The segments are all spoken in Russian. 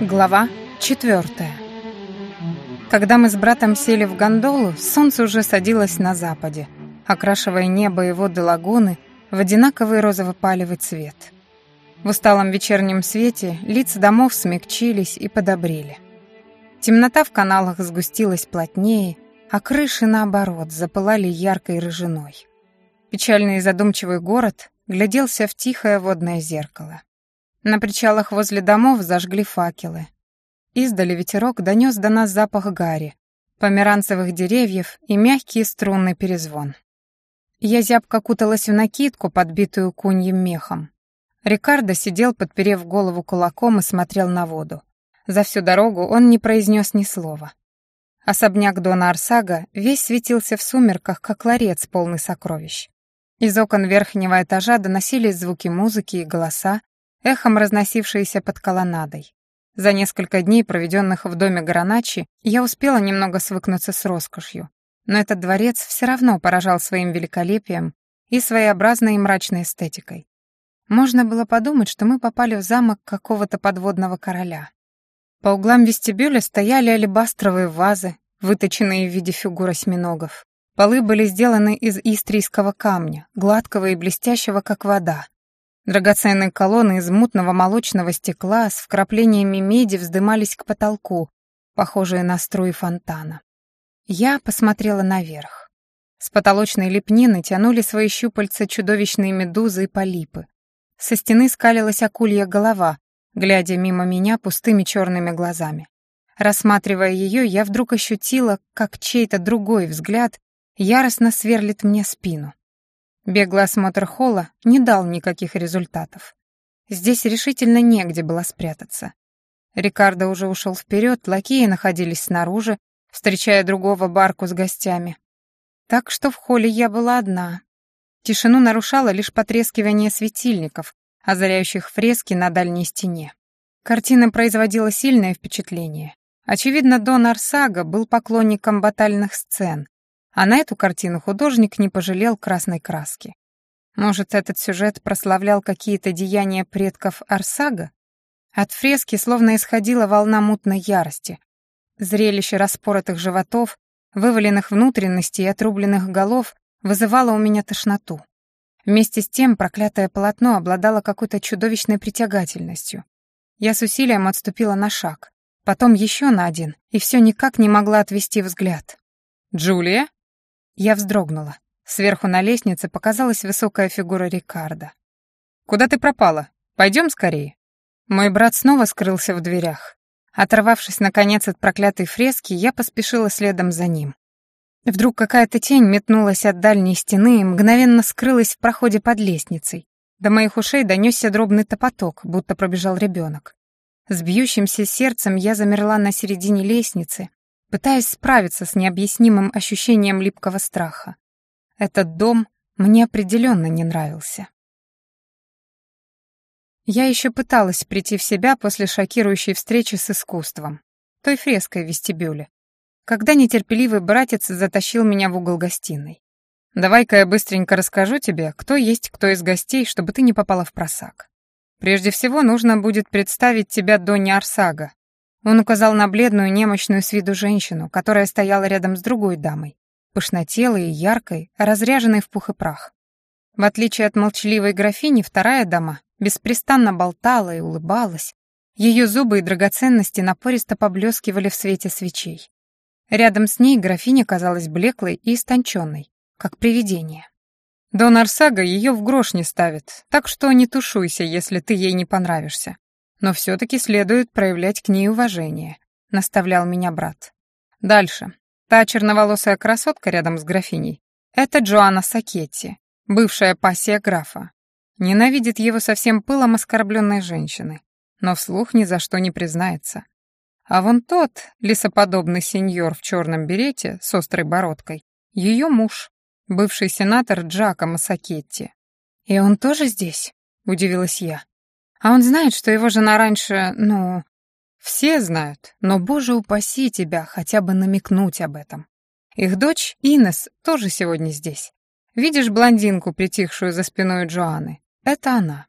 Глава четвертая. Когда мы с братом сели в гондолу, солнце уже садилось на западе, окрашивая небо и воды лагуны в одинаковый розово-палевый цвет. В усталом вечернем свете лица домов смягчились и подобрели. Темнота в каналах сгустилась плотнее, а крыши, наоборот, запылали яркой рыжиной. Печальный и задумчивый город гляделся в тихое водное зеркало. На причалах возле домов зажгли факелы. Издали ветерок донес до нас запах гари, померанцевых деревьев и мягкий струнный перезвон. Я зябко куталась в накидку, подбитую куньим мехом. Рикардо сидел, подперев голову кулаком и смотрел на воду. За всю дорогу он не произнес ни слова. Особняк Дона Арсага весь светился в сумерках, как ларец, полный сокровищ. Из окон верхнего этажа доносились звуки музыки и голоса, эхом разносившиеся под колоннадой. За несколько дней, проведенных в доме Граначи, я успела немного свыкнуться с роскошью. Но этот дворец все равно поражал своим великолепием и своеобразной мрачной эстетикой. Можно было подумать, что мы попали в замок какого-то подводного короля. По углам вестибюля стояли алебастровые вазы, выточенные в виде фигур осьминогов. Полы были сделаны из истрийского камня, гладкого и блестящего, как вода, Драгоценные колонны из мутного молочного стекла с вкраплениями меди вздымались к потолку, похожие на струи фонтана. Я посмотрела наверх. С потолочной лепнины тянули свои щупальца чудовищные медузы и полипы. Со стены скалилась акулья голова, глядя мимо меня пустыми черными глазами. Рассматривая ее, я вдруг ощутила, как чей-то другой взгляд яростно сверлит мне спину. Беглый осмотр холла не дал никаких результатов. Здесь решительно негде было спрятаться. Рикардо уже ушел вперед, лакеи находились снаружи, встречая другого барку с гостями. Так что в холле я была одна. Тишину нарушало лишь потрескивание светильников, озаряющих фрески на дальней стене. Картина производила сильное впечатление. Очевидно, Дон Арсага был поклонником батальных сцен, а на эту картину художник не пожалел красной краски. Может, этот сюжет прославлял какие-то деяния предков Арсага? От фрески словно исходила волна мутной ярости. Зрелище распоротых животов, вываленных внутренностей и отрубленных голов вызывало у меня тошноту. Вместе с тем проклятое полотно обладало какой-то чудовищной притягательностью. Я с усилием отступила на шаг, потом еще на один, и все никак не могла отвести взгляд. «Джулия?» Я вздрогнула. Сверху на лестнице показалась высокая фигура Рикардо. «Куда ты пропала? Пойдем скорее». Мой брат снова скрылся в дверях. Оторвавшись, наконец, от проклятой фрески, я поспешила следом за ним. Вдруг какая-то тень метнулась от дальней стены и мгновенно скрылась в проходе под лестницей. До моих ушей донесся дробный топоток, будто пробежал ребенок. С бьющимся сердцем я замерла на середине лестницы, пытаясь справиться с необъяснимым ощущением липкого страха. Этот дом мне определенно не нравился. Я еще пыталась прийти в себя после шокирующей встречи с искусством, той фреской в вестибюле, когда нетерпеливый братец затащил меня в угол гостиной. «Давай-ка я быстренько расскажу тебе, кто есть кто из гостей, чтобы ты не попала в просак. Прежде всего нужно будет представить тебя Донне Арсага, он указал на бледную, немощную с виду женщину, которая стояла рядом с другой дамой, пышнотелой и яркой, разряженной в пух и прах. В отличие от молчаливой графини, вторая дама беспрестанно болтала и улыбалась. Ее зубы и драгоценности напористо поблескивали в свете свечей. Рядом с ней графиня казалась блеклой и истонченной, как привидение. Дон Арсага ее в грош не ставит, так что не тушуйся, если ты ей не понравишься. Но все-таки следует проявлять к ней уважение», — наставлял меня брат. Дальше. Та черноволосая красотка рядом с графиней — это Джоанна Сакетти, бывшая пассия графа. Ненавидит его со всем пылом оскорбленной женщины, но вслух ни за что не признается. А вон тот, лесоподобный сеньор в черном берете с острой бородкой, ее муж, бывший сенатор Джакомо Сакетти. «И он тоже здесь?» — удивилась я. А он знает, что его жена раньше, ну... Все знают, но, боже упаси тебя, хотя бы намекнуть об этом. Их дочь Инес тоже сегодня здесь. Видишь блондинку, притихшую за спиной Джоанны? это она.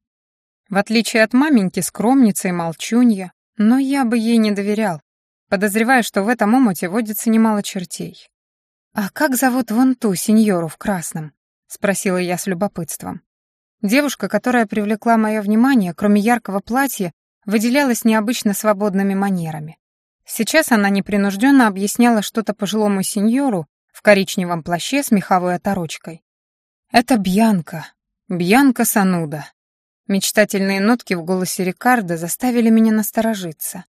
В отличие от маменьки, скромница и молчунья, но я бы ей не доверял, подозревая, что в этом омуте водится немало чертей. «А как зовут вон ту сеньору в красном?» — спросила я с любопытством. Девушка, которая привлекла мое внимание, кроме яркого платья, выделялась необычно свободными манерами. Сейчас она непринужденно объясняла что-то пожилому сеньору в коричневом плаще с меховой оторочкой. «Это Бьянка, Бьянка Сануда». Мечтательные нотки в голосе Рикардо заставили меня насторожиться.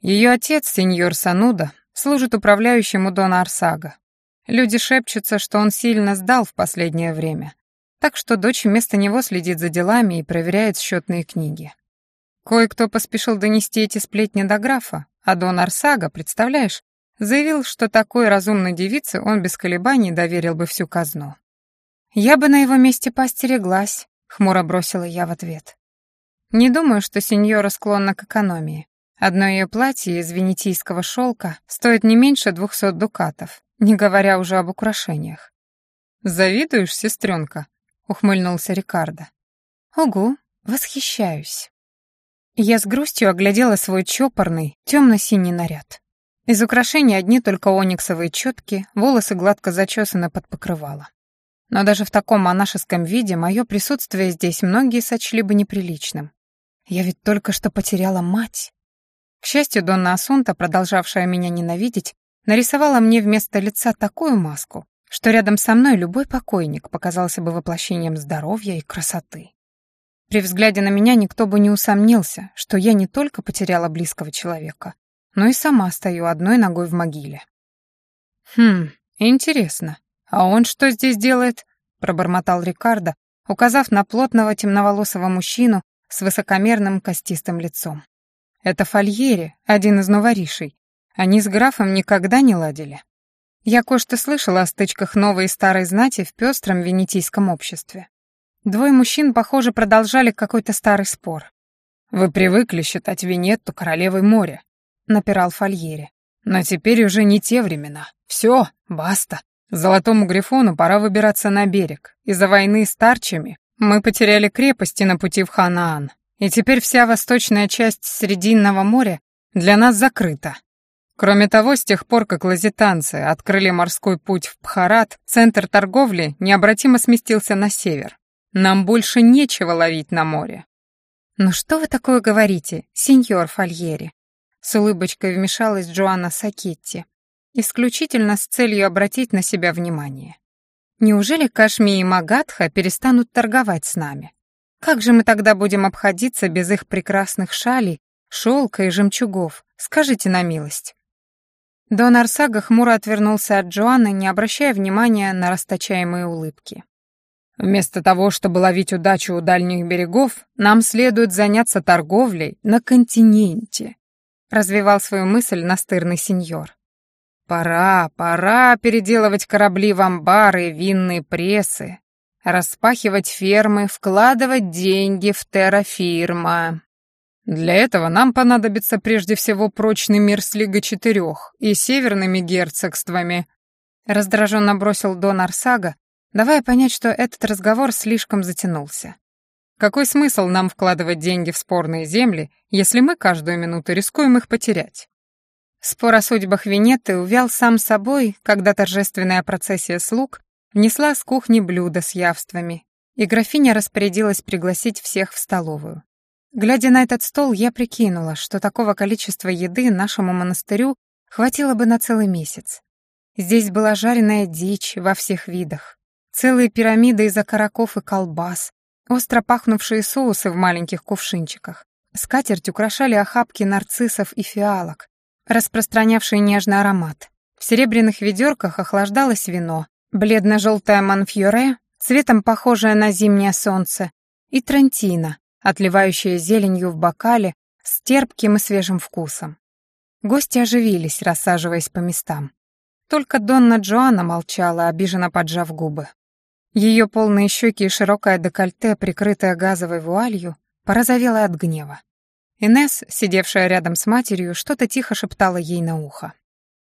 Ее отец, сеньор Сануда, служит управляющим у Дона Арсага. Люди шепчутся, что он сильно сдал в последнее время, так что дочь вместо него следит за делами и проверяет счетные книги. Кое-кто поспешил донести эти сплетни до графа, а Дон Арсага, представляешь, заявил, что такой разумной девице он без колебаний доверил бы всю казну. «Я бы на его месте поостереглась», — хмуро бросила я в ответ. «Не думаю, что сеньора склонна к экономии. Одно ее платье из венетийского шелка стоит не меньше двухсот дукатов, не говоря уже об украшениях». «Завидуешь, сестренка?» — ухмыльнулся Рикардо. «Угу, восхищаюсь». Я с грустью оглядела свой чопорный, темно-синий наряд. Из украшений одни только ониксовые четки, волосы гладко зачесаны под покрывало. Но даже в таком монашеском виде мое присутствие здесь многие сочли бы неприличным. Я ведь только что потеряла мать. К счастью, Донна Асунта, продолжавшая меня ненавидеть, нарисовала мне вместо лица такую маску, что рядом со мной любой покойник показался бы воплощением здоровья и красоты. При взгляде на меня никто бы не усомнился, что я не только потеряла близкого человека, но и сама стою одной ногой в могиле. Хм, интересно, «А он что здесь делает?» — пробормотал Рикардо, указав на плотного темноволосого мужчину с высокомерным костистым лицом. «Это Фольери, один из новоришей. Они с графом никогда не ладили. Я кое-что слышала о стычках новой и старой знати в пестром венетийском обществе. Двое мужчин, похоже, продолжали какой-то старый спор. «Вы привыкли считать Венетту королевой моря», — напирал Фольери. «Но теперь уже не те времена. Все, баста. Золотому Грифону пора выбираться на берег. Из-за войны с Тарчами мы потеряли крепости на пути в Ханаан, и теперь вся восточная часть Срединного моря для нас закрыта. Кроме того, с тех пор, как лазитанцы открыли морской путь в Пхарат, центр торговли необратимо сместился на север. Нам больше нечего ловить на море. «Ну что вы такое говорите, сеньор Фольери?» С улыбочкой вмешалась Джоанна Сакетти, исключительно с целью обратить на себя внимание. Неужели Кашми и Магадха перестанут торговать с нами? Как же мы тогда будем обходиться без их прекрасных шалей, шелка и жемчугов? Скажите на милость. Дон Арсага хмуро отвернулся от Джоанны, не обращая внимания на расточаемые улыбки. «Вместо того, чтобы ловить удачу у дальних берегов, нам следует заняться торговлей на континенте», развивал свою мысль настырный сеньор. Пора, пора переделывать корабли в амбары, винные прессы, распахивать фермы, вкладывать деньги в террафирма. Для этого нам понадобится прежде всего прочный мир с Лига Четырех и северными герцогствами. Раздраженно бросил Дон Арсага, давая понять, что этот разговор слишком затянулся. Какой смысл нам вкладывать деньги в спорные земли, если мы каждую минуту рискуем их потерять? Спор о судьбах Венеты увял сам собой, когда торжественная процессия слуг внесла с кухни блюда с явствами, и графиня распорядилась пригласить всех в столовую. Глядя на этот стол, я прикинула, что такого количества еды нашему монастырю хватило бы на целый месяц. Здесь была жареная дичь во всех видах, целые пирамиды из окороков и колбас, остро пахнувшие соусы в маленьких кувшинчиках. Скатерть украшали охапки нарциссов и фиалок, распространявший нежный аромат. В серебряных ведерках охлаждалось вино, бледно-желтое манфьоре, цветом похожее на зимнее солнце, и трентина, отливающая зеленью в бокале с терпким и свежим вкусом. Гости оживились, рассаживаясь по местам. Только Донна Джоанна молчала, обиженно поджав губы. Ее полные щеки и широкое декольте, прикрытое газовой вуалью, порозовело от гнева. Инес, сидевшая рядом с матерью, что-то тихо шептала ей на ухо.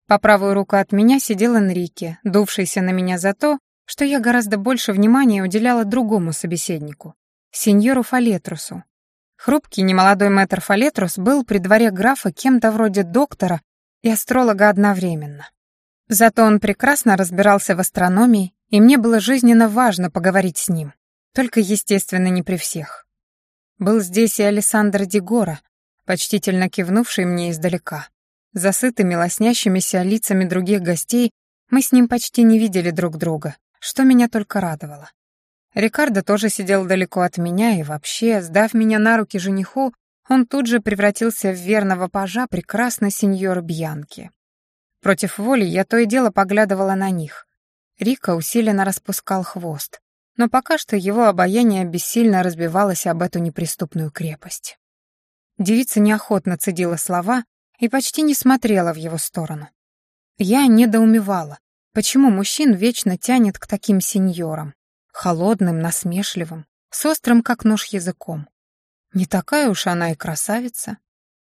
По правую руку от меня сидел Энрике, дувшийся на меня за то, что я гораздо больше внимания уделяла другому собеседнику. Сеньору Фалетрусу. Хрупкий немолодой мэтр Фалетрус был при дворе графа кем-то вроде доктора и астролога одновременно. Зато он прекрасно разбирался в астрономии, и мне было жизненно важно поговорить с ним. Только, естественно, не при всех. Был здесь и Александр Дегора, почтительно кивнувший мне издалека. За сытыми, лоснящимися лицами других гостей мы с ним почти не видели друг друга, что меня только радовало. Рикардо тоже сидел далеко от меня, и вообще, сдав меня на руки жениху, он тут же превратился в верного пажа прекрасной сеньоры Бьянки. Против воли я то и дело поглядывала на них. Рика усиленно распускал хвост, но пока что его обаяние бессильно разбивалось об эту неприступную крепость. Девица неохотно цедила слова и почти не смотрела в его сторону. Я недоумевала, почему мужчин вечно тянет к таким сеньорам, холодным, насмешливым, с острым, как нож, языком. Не такая уж она и красавица.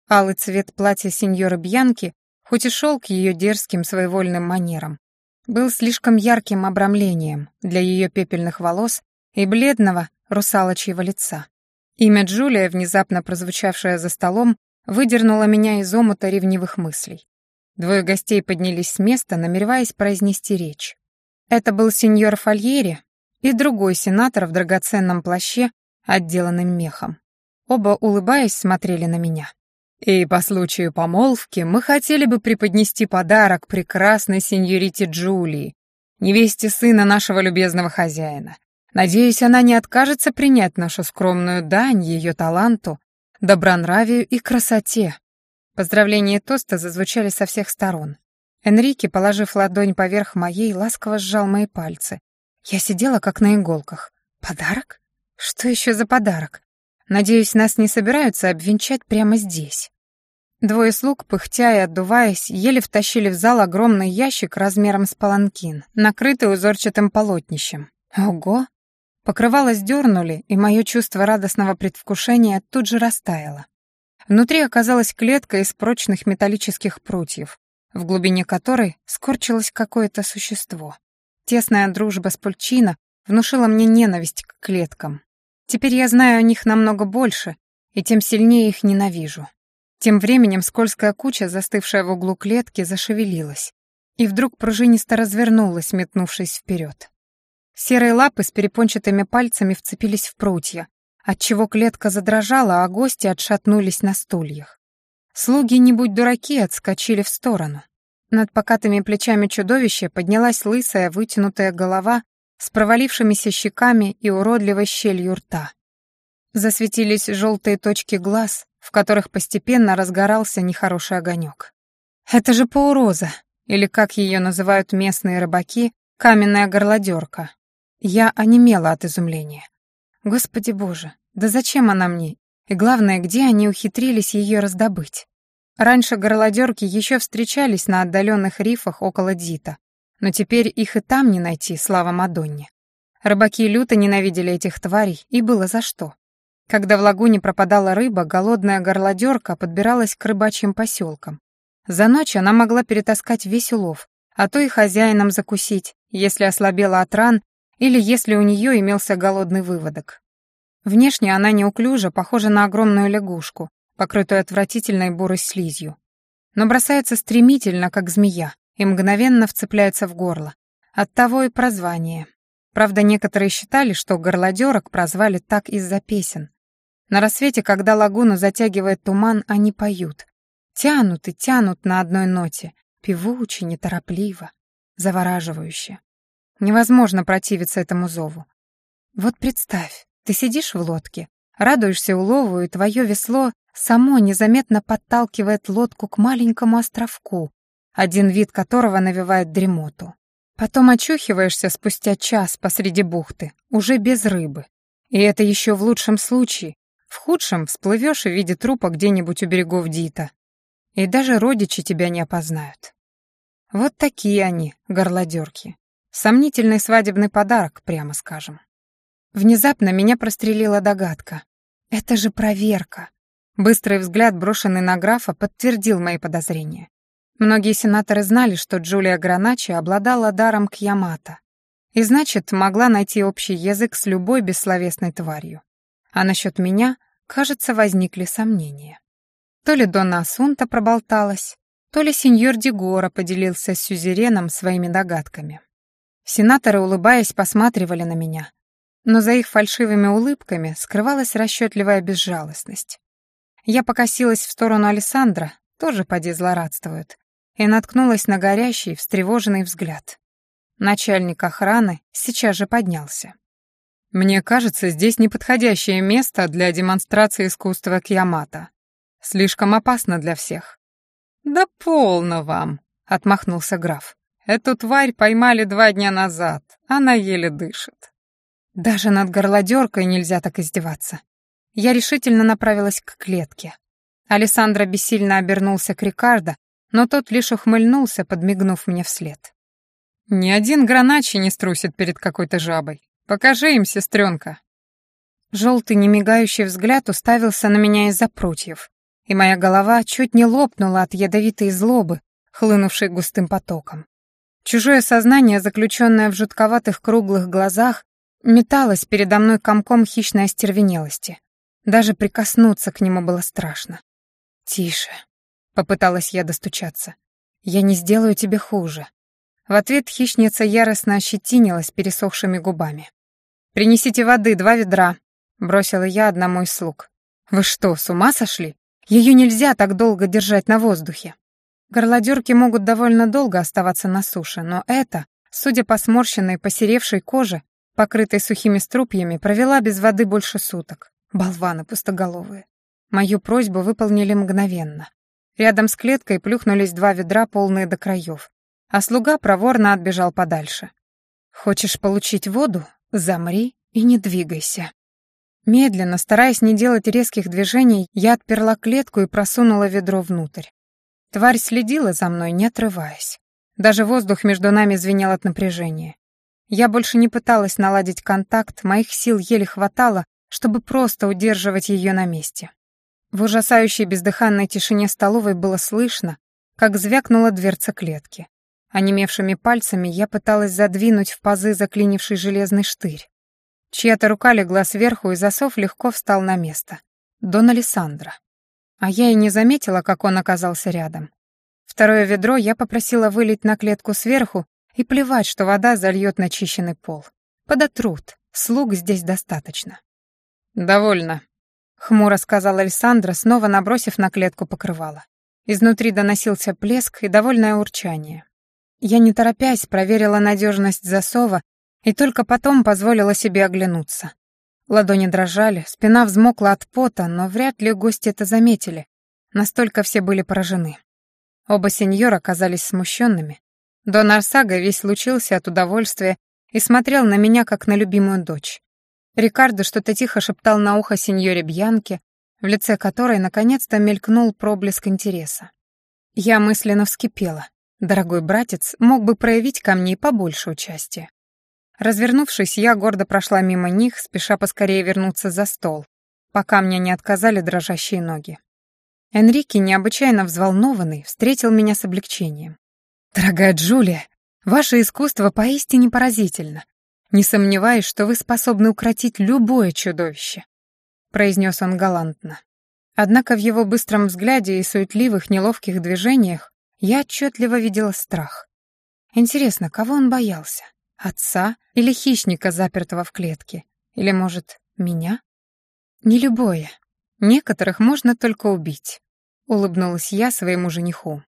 Алый цвет платья сеньоры Бьянки, хоть и шел к ее дерзким своевольным манерам, был слишком ярким обрамлением для ее пепельных волос и бледного русалочьего лица. Имя Джулия, внезапно прозвучавшее за столом, выдернуло меня из омута ревнивых мыслей. Двое гостей поднялись с места, намереваясь произнести речь. Это был сеньор Фольери и другой сенатор в драгоценном плаще, отделанным мехом. Оба, улыбаясь, смотрели на меня. «И по случаю помолвки мы хотели бы преподнести подарок прекрасной сеньорите Джулии, невесте сына нашего любезного хозяина. Надеюсь, она не откажется принять нашу скромную дань ее таланту, добронравию и красоте». Поздравления и тосты зазвучали со всех сторон. Энрике, положив ладонь поверх моей, ласково сжал мои пальцы. Я сидела как на иголках. «Подарок? Что еще за подарок? Надеюсь, нас не собираются обвенчать прямо здесь. Двое слуг, пыхтя и отдуваясь, еле втащили в зал огромный ящик размером с паланкин, накрытый узорчатым полотнищем. Ого! Покрывало сдернули, и мое чувство радостного предвкушения тут же растаяло. Внутри оказалась клетка из прочных металлических прутьев, в глубине которой скорчилось какое-то существо. Тесная дружба с Пульчино внушила мне ненависть к клеткам, Теперь я знаю о них намного больше, и тем сильнее их ненавижу. Тем временем скользкая куча, застывшая в углу клетки, зашевелилась, и вдруг пружинисто развернулась, метнувшись вперед. Серые лапы с перепончатыми пальцами вцепились в прутья, отчего клетка задрожала, а гости отшатнулись на стульях. Слуги, не будь дураки, отскочили в сторону. Над покатыми плечами чудовища поднялась лысая, вытянутая голова с провалившимися щеками и уродливой щелью рта. Засветились желтые точки глаз, в которых постепенно разгорался нехороший огонек. Это же пауроза, или, как ее называют местные рыбаки, каменная горлодерка. Я онемела от изумления. Господи боже, да зачем она мне? И главное, где они ухитрились ее раздобыть? Раньше горлодерки еще встречались на отдаленных рифах около Дита, но теперь их и там не найти, слава Мадонне. Рыбаки люто ненавидели этих тварей, и было за что. Когда в лагуне пропадала рыба, голодная горлодерка подбиралась к рыбачьим поселкам. За ночь она могла перетаскать весь улов, а то и хозяинам закусить, если ослабела от ран или если у нее имелся голодный выводок. Внешне она неуклюжа, похожа на огромную лягушку, покрытую отвратительной бурой слизью. Но бросается стремительно, как змея, и мгновенно вцепляется в горло. Оттого и прозвание. Правда, некоторые считали, что горлодерок прозвали так из-за песен. На рассвете, когда лагуну затягивает туман, они поют. Тянут и тянут на одной ноте, певуче, неторопливо, завораживающе. Невозможно противиться этому зову. Вот представь, ты сидишь в лодке, радуешься улову, и твое весло само незаметно подталкивает лодку к маленькому островку, один вид которого навевает дремоту. Потом очухиваешься спустя час посреди бухты, уже без рыбы. И это еще в лучшем случае. В худшем всплывешь в виде трупа где-нибудь у берегов Дита. И даже родичи тебя не опознают. Вот такие они, горлодерки. Сомнительный свадебный подарок, прямо скажем. Внезапно меня прострелила догадка. Это же проверка. Быстрый взгляд, брошенный на графа, подтвердил мои подозрения. Многие сенаторы знали, что Джулия Граначи обладала даром Кьямата, и значит, могла найти общий язык с любой бессловесной тварью. А насчет меня, кажется, возникли сомнения. То ли Донна Асунта проболталась, то ли сеньор Дигора поделился с сюзереном своими догадками. Сенаторы, улыбаясь, посматривали на меня, но за их фальшивыми улыбками скрывалась расчетливая безжалостность. Я покосилась в сторону Александра, тоже поди злорадствует, и наткнулась на горящий, встревоженный взгляд. Начальник охраны сейчас же поднялся. «Мне кажется, здесь неподходящее место для демонстрации искусства Киямата. Слишком опасно для всех». «Да полно вам», — отмахнулся граф. «Эту тварь поймали два дня назад, она еле дышит». Даже над горлодеркой нельзя так издеваться. Я решительно направилась к клетке. Александра бессильно обернулся к Рикардо, но тот лишь ухмыльнулся, подмигнув мне вслед. «Ни один граначи не струсит перед какой-то жабой. Покажи им, сестренка». Желтый немигающий взгляд уставился на меня из-за прутьев, и моя голова чуть не лопнула от ядовитой злобы, хлынувшей густым потоком. Чужое сознание, заключенное в жутковатых круглых глазах, металось передо мной комком хищной остервенелости. Даже прикоснуться к нему было страшно. «Тише», — попыталась я достучаться. «Я не сделаю тебе хуже». В ответ хищница яростно ощетинилась пересохшими губами. «Принесите воды, два ведра», — бросила я одному из слуг. «Вы что, с ума сошли? Ее нельзя так долго держать на воздухе». Горлодерки могут довольно долго оставаться на суше, но это, судя по сморщенной, посеревшей коже, покрытой сухими струпьями, провела без воды больше суток. Болваны пустоголовые. Мою просьбу выполнили мгновенно. Рядом с клеткой плюхнулись два ведра, полные до краев, а слуга проворно отбежал подальше. «Хочешь получить воду? Замри и не двигайся». Медленно, стараясь не делать резких движений, я отперла клетку и просунула ведро внутрь. Тварь следила за мной, не отрываясь. Даже воздух между нами звенел от напряжения. Я больше не пыталась наладить контакт, моих сил еле хватало, чтобы просто удерживать ее на месте. В ужасающей бездыханной тишине столовой было слышно, как звякнула дверца клетки. Онемевшими пальцами я пыталась задвинуть в пазы заклинивший железный штырь. Чья-то рука легла сверху, и засов легко встал на место. Дон Алессандро. А я и не заметила, как он оказался рядом. Второе ведро я попросила вылить на клетку сверху и плевать, что вода зальет начищенный пол. Подотрут, слуг здесь достаточно. «Довольно», — хмуро сказал Александра, снова набросив на клетку покрывало. Изнутри доносился плеск и довольное урчание. Я, не торопясь, проверила надежность засова и только потом позволила себе оглянуться. Ладони дрожали, спина взмокла от пота, но вряд ли гости это заметили. Настолько все были поражены. Оба сеньора казались смущенными. Дон Арсага весь лучился от удовольствия и смотрел на меня, как на любимую дочь. Рикардо что-то тихо шептал на ухо сеньоре Бьянке, в лице которой наконец-то мелькнул проблеск интереса. Я мысленно вскипела. Дорогой братец мог бы проявить ко мне побольше участия. Развернувшись, я гордо прошла мимо них, спеша поскорее вернуться за стол, пока мне не отказали дрожащие ноги. Энрике, необычайно взволнованный, встретил меня с облегчением. «Дорогая Джулия, ваше искусство поистине поразительно не сомневаюсь, что вы способны укротить любое чудовище», — произнес он галантно. Однако в его быстром взгляде и суетливых, неловких движениях я отчетливо видела страх. Интересно, кого он боялся? Отца или хищника, запертого в клетке? Или, может, меня? Не любое. Некоторых можно только убить, улыбнулась я своему жениху.